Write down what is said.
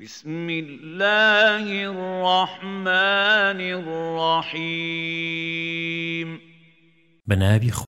بسم الله الرحمن الرحيم. بنابي